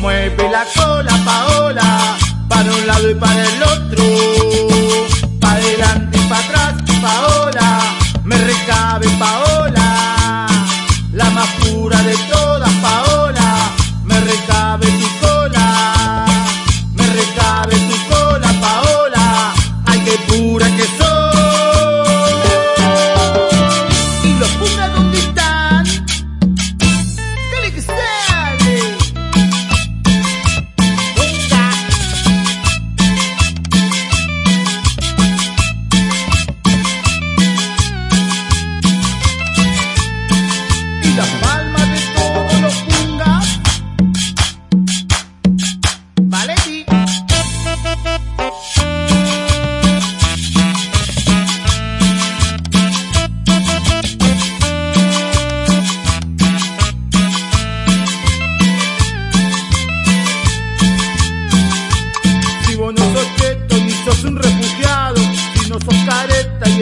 Mueve la cola, Paola, para un lado y para el otro. Pa' adelante y para atrás, Paola, me recabe, Paola.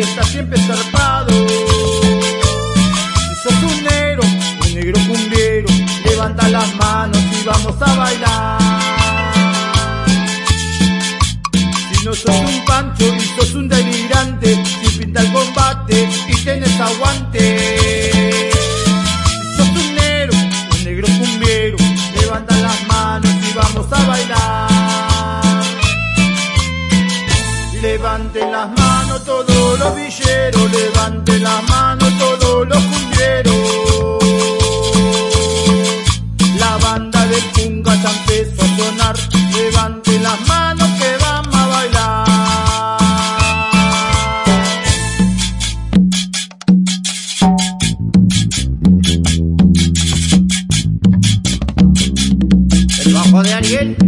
está siempre zarpado. Sos un negro, un negro cumbiero, levanta las manos y vamos a bailar. Si no sos un pancho y sos un delito, Miguel.